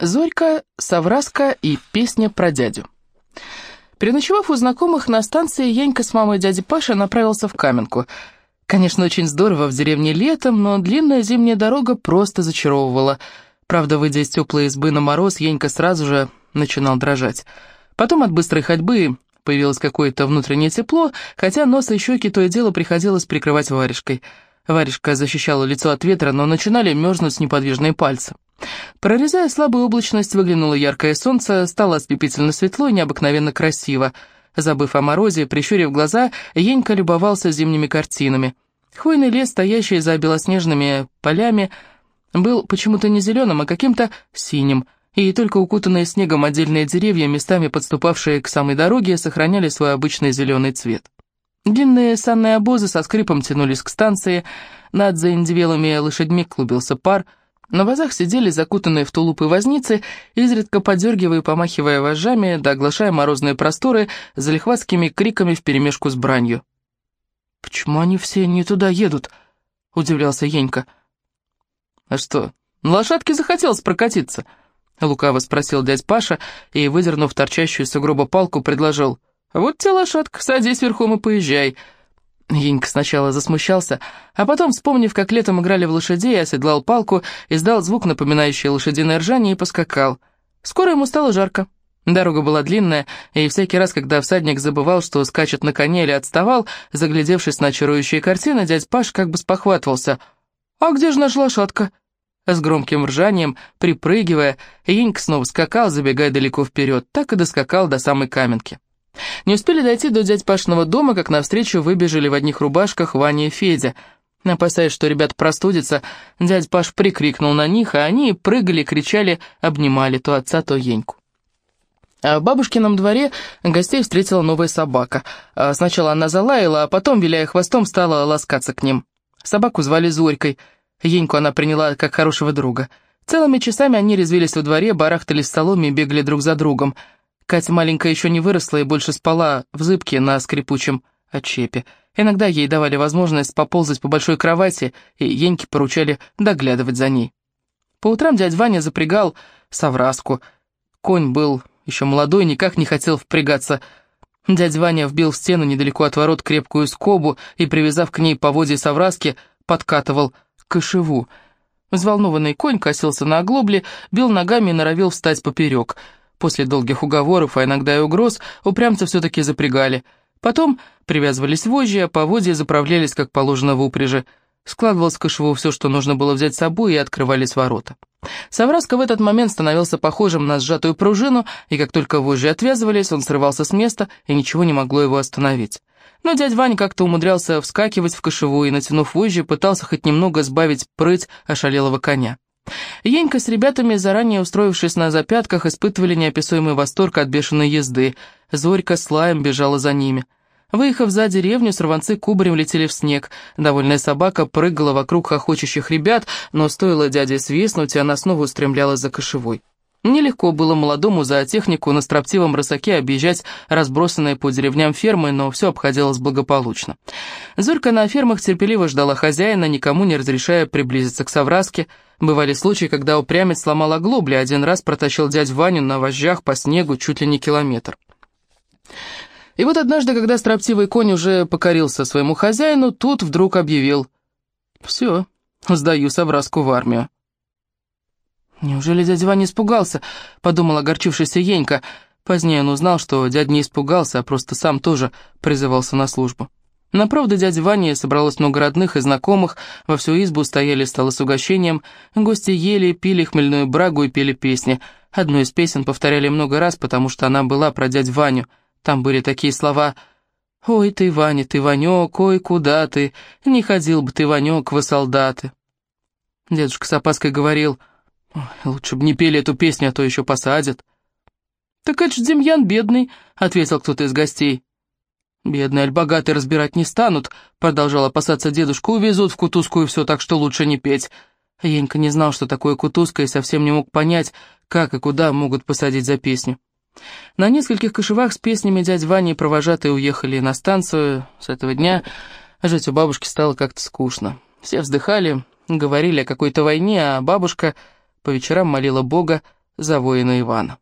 Зорька, Савраска и песня про дядю. Переночевав у знакомых на станции, Янька с мамой дяди Паши направился в Каменку. Конечно, очень здорово в деревне летом, но длинная зимняя дорога просто зачаровывала. Правда, выйдя из теплой избы на мороз, Янька сразу же начинал дрожать. Потом от быстрой ходьбы появилось какое-то внутреннее тепло, хотя нос и щеки то и дело приходилось прикрывать варежкой. Варежка защищала лицо от ветра, но начинали мерзнуть неподвижные пальцы. Прорезая слабую облачность, выглянуло яркое солнце, стало ослепительно светло и необыкновенно красиво. Забыв о морозе, прищурив глаза, Енька любовался зимними картинами. Хвойный лес, стоящий за белоснежными полями, был почему-то не зеленым, а каким-то синим, и только укутанные снегом отдельные деревья, местами подступавшие к самой дороге, сохраняли свой обычный зеленый цвет. Длинные санные обозы со скрипом тянулись к станции, над заиндивелыми лошадьми клубился пар — на вазах сидели закутанные в тулупы возницы, изредка подергивая и помахивая вожжами, да оглашая морозные просторы залихватскими криками вперемешку с бранью. «Почему они все не туда едут?» — удивлялся Енька. «А что, лошадке захотелось прокатиться?» — лукаво спросил дядь Паша и, выдернув торчащую сугроба палку, предложил. «Вот тебе лошадка, садись верхом и поезжай». Енька сначала засмущался, а потом, вспомнив, как летом играли в лошадей, оседлал палку, издал звук, напоминающий лошадиное ржание, и поскакал. Скоро ему стало жарко. Дорога была длинная, и всякий раз, когда всадник забывал, что скачет на коне или отставал, заглядевшись на чарующие картины, дядь Паш как бы спохватывался. «А где же наша лошадка?» С громким ржанием, припрыгивая, Енька снова скакал, забегая далеко вперед, так и доскакал до самой каменки. Не успели дойти до дядь Пашиного дома, как навстречу выбежали в одних рубашках Ваня и Федя. Опасаясь, что ребят простудятся, дядь Паш прикрикнул на них, а они прыгали, кричали, обнимали то отца, то Еньку. А в бабушкином дворе гостей встретила новая собака. А сначала она залаяла, а потом, виляя хвостом, стала ласкаться к ним. Собаку звали Зорькой. Еньку она приняла как хорошего друга. Целыми часами они резвились во дворе, барахтались в соломе и бегали друг за другом — Катя маленькая еще не выросла и больше спала в зыбке на скрипучем отчепе. Иногда ей давали возможность поползать по большой кровати, и Еньке поручали доглядывать за ней. По утрам дядь Ваня запрягал совраску. Конь был еще молодой, никак не хотел впрягаться. Дядя Ваня вбил в стену недалеко от ворот крепкую скобу и, привязав к ней поводья совраски, подкатывал к кошеву. Взволнованный конь косился на оглобле, бил ногами и норовил встать поперек — После долгих уговоров, а иногда и угроз, упрямца все-таки запрягали. Потом привязывались вожжи, а поводья заправлялись, как положено в упряжи. Складывалось в кошеву все, что нужно было взять с собой, и открывались ворота. Савраска в этот момент становился похожим на сжатую пружину, и как только вожжи отвязывались, он срывался с места, и ничего не могло его остановить. Но дядь Ваня как-то умудрялся вскакивать в кошеву и, натянув вожжи, пытался хоть немного сбавить прыть ошалелого коня. Енька с ребятами, заранее устроившись на запятках, испытывали неописуемый восторг от бешеной езды. Зорька с лаем бежала за ними. Выехав за деревню, сорванцы кубарем летели в снег. Довольная собака прыгала вокруг хохочущих ребят, но стоило дяде свистнуть, и она снова устремлялась за кошевой. Нелегко было молодому за технику на строптивом рысаке объезжать разбросанные по деревням фермы, но все обходилось благополучно. Зорька на фермах терпеливо ждала хозяина, никому не разрешая приблизиться к совраске. Бывали случаи, когда упрямец сломал оглобли, один раз протащил дядь Ваню на вожжах по снегу чуть ли не километр. И вот однажды, когда строптивый конь уже покорился своему хозяину, тут вдруг объявил «Все, сдаю совраску в армию». «Неужели дядя Ваня испугался?» — подумал огорчившийся Енька. Позднее он узнал, что дядя не испугался, а просто сам тоже призывался на службу. На правда дядя Ваня собралось много родных и знакомых, во всю избу стояли столы с угощением, гости ели, пили хмельную брагу и пели песни. Одну из песен повторяли много раз, потому что она была про дядь Ваню. Там были такие слова «Ой ты, Ваня, ты, Ванек, ой, куда ты? Не ходил бы ты, Ванек, во солдаты». Дедушка с опаской говорил «Лучше бы не пели эту песню, а то еще посадят». «Так это ж Демьян бедный», — ответил кто-то из гостей. «Бедный, аль богатый разбирать не станут», — продолжал опасаться дедушка, «увезут в кутузку и все, так что лучше не петь». Енька не знал, что такое кутузка, и совсем не мог понять, как и куда могут посадить за песню. На нескольких кошевах с песнями дядь Ваня и провожатые уехали на станцию. С этого дня жить у бабушки стало как-то скучно. Все вздыхали, говорили о какой-то войне, а бабушка по вечерам молила Бога за воина Ивана.